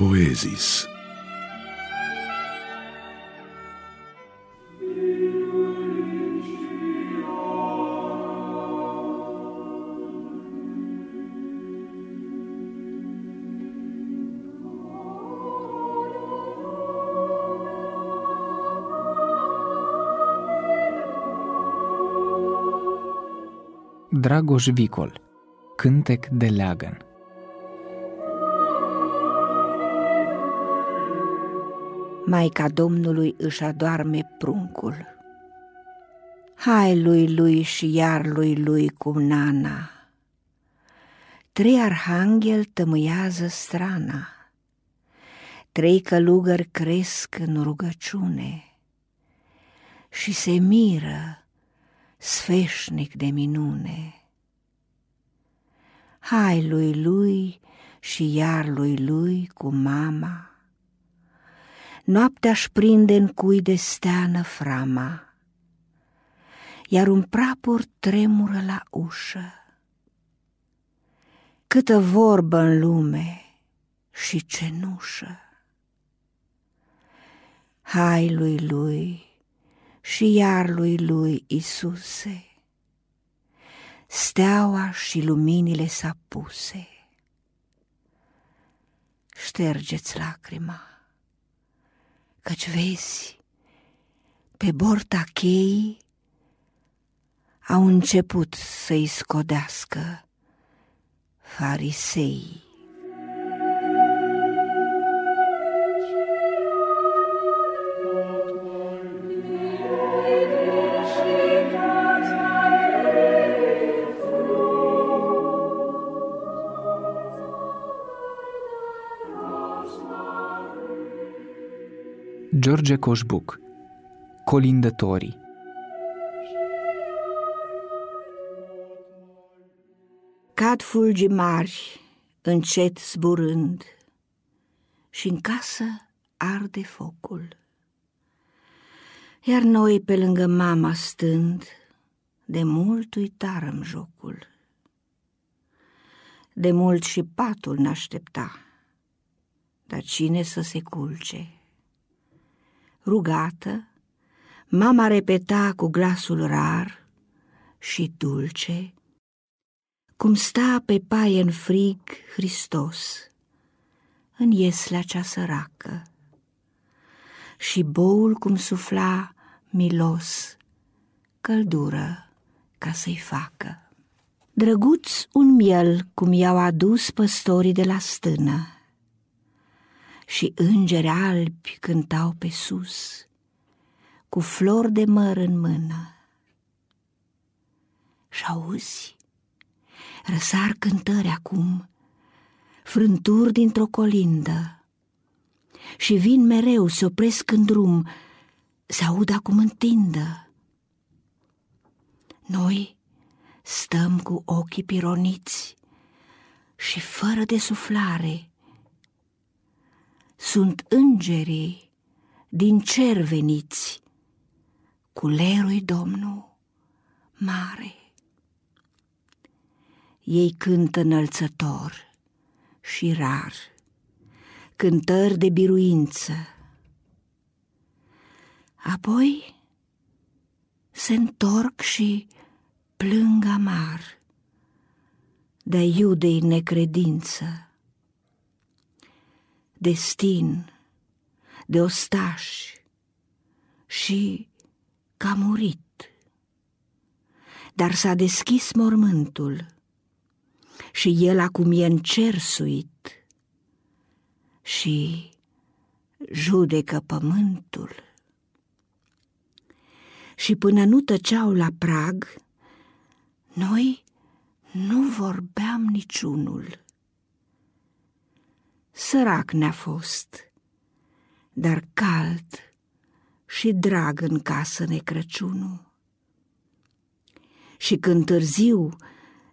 Poezis. Dragoș Vicol Cântec de leagăn Maica Domnului își adoarme pruncul. Hai lui lui și iar lui lui cum nana. Trei arhanghel tămâiază strana. Trei călugări cresc în rugăciune și se miră sfeșnic de minune. Hai lui lui și iar lui lui cu mama, Noaptea-și prinde în cui de steană frama, Iar un prapor tremură la ușă. Câtă vorbă în lume și cenușă. Hai lui lui și iar lui lui Isuse, Steaua și luminile s-a puse. Ștergeți lacrima căci vezi, pe borta cheii au început să-i scodească farisei. George Coșbuc Colindătorii Cad fulgi mari, încet zburând, și în casă arde focul. Iar noi, pe lângă mama stând, de mult uitarăm jocul. De mult și patul n-aștepta, dar cine să se culce? Rugată, mama repeta cu glasul rar și dulce, cum sta pe paie în frig Hristos, în ieslea cea săracă, și boul cum sufla milos, căldură ca să-i facă. Drăguț un miel cum i-au adus păstorii de la stână, și îngeri albi cântau pe sus, cu flori de măr în mână. Și auzi, răsar cântări acum, frânturi dintr-o colindă, și vin mereu, se opresc în drum, se aud acum întindă. Noi stăm cu ochii pironiți și fără de suflare, sunt îngerii din cer veniți, cu lerui Domnul mare. Ei cântă înălțător și rar, cântări de biruință. Apoi se întorc și plâng amar de iudei necredință destin, de ostaș și că a murit. Dar s-a deschis mormântul și el acum e încersuit și judecă pământul. Și până nu tăceau la prag, noi nu vorbeam niciunul sărac ne-a fost, dar cald și drag în casă ne Crăciunul. Și când târziu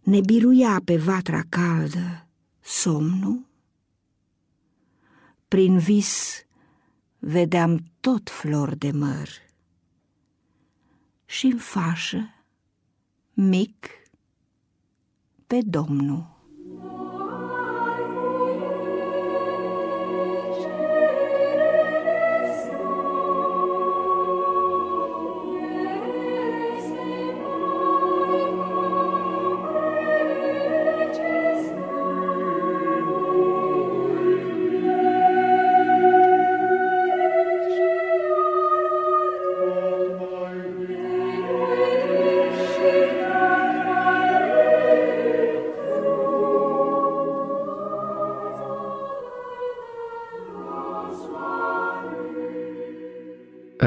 ne biruia pe vatra caldă somnul, prin vis vedeam tot flor de măr și în fașă, mic, pe Domnul.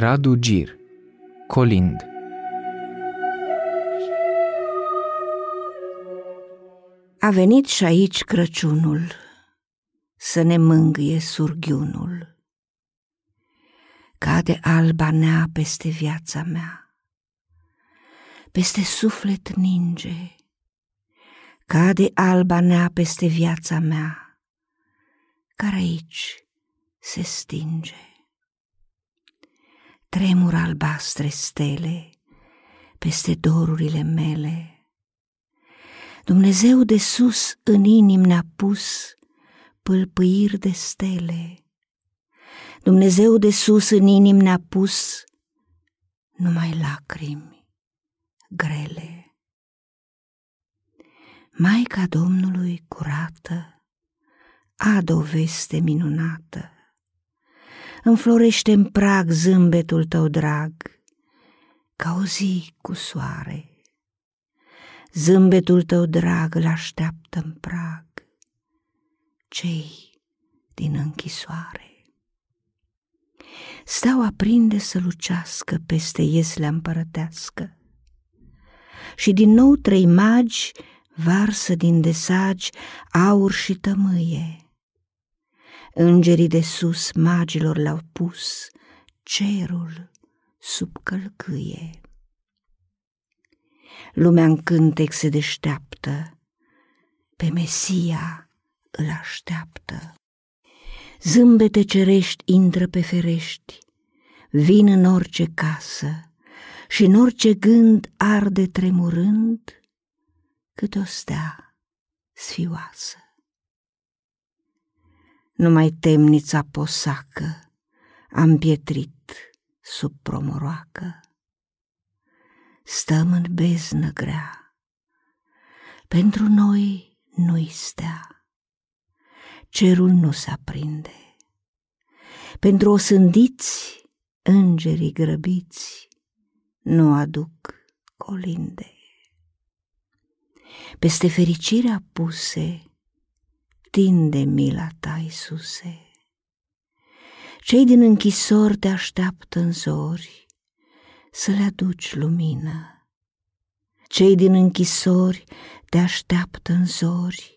Radu Gir Colind A venit și aici Crăciunul să ne mângâie surghiunul. Cade alba nea peste viața mea, peste suflet ninge, cade alba nea peste viața mea, care aici se stinge. Tremur albastre stele peste dorurile mele, Dumnezeu de sus în inim ne-a pus pâlpâiri de stele. Dumnezeu de sus în inim ne-a pus numai lacrimi grele. Maica Domnului curată a o veste minunată. Înflorește în prag zâmbetul tău drag, ca o zi cu soare Zâmbetul tău drag îl așteaptă în prag cei din închisoare. Stau aprinde să lucească peste ieslea împărătească și din nou trei magi varsă din desagi aur și tămâie. Îngerii de sus magilor l-au pus cerul sub călcâie. Lumea în cântec se deșteaptă, pe Mesia îl așteaptă. Zâmbete cerești intră pe ferești, vin în orice casă și în orice gând arde tremurând cât o stea sfioasă. Numai temnița posacă am pietrit sub promoroacă stăm în beznă grea. Pentru noi nu-i stea, cerul nu se aprinde. Pentru osândiți, îngerii grăbiți, nu aduc colinde. Peste fericirea puse, tinde mila ta, Iisuse. Cei din închisori te așteaptă în zori, să le aduci lumină. Cei din închisori te așteaptă în zori,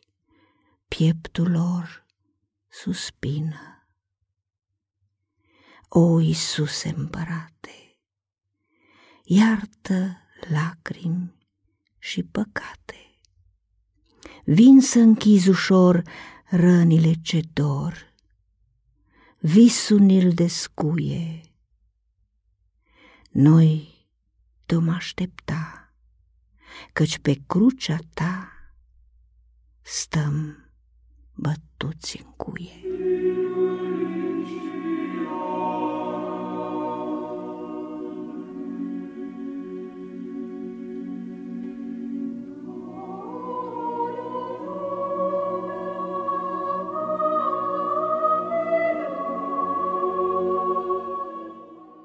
pieptul lor suspină. O, Iisuse împărate, iartă lacrimi și păcate. Vin să închizi ușor rănile ce dor, visul ni-l descuie, noi te-om aștepta, căci pe crucea ta stăm bătuți în cuie.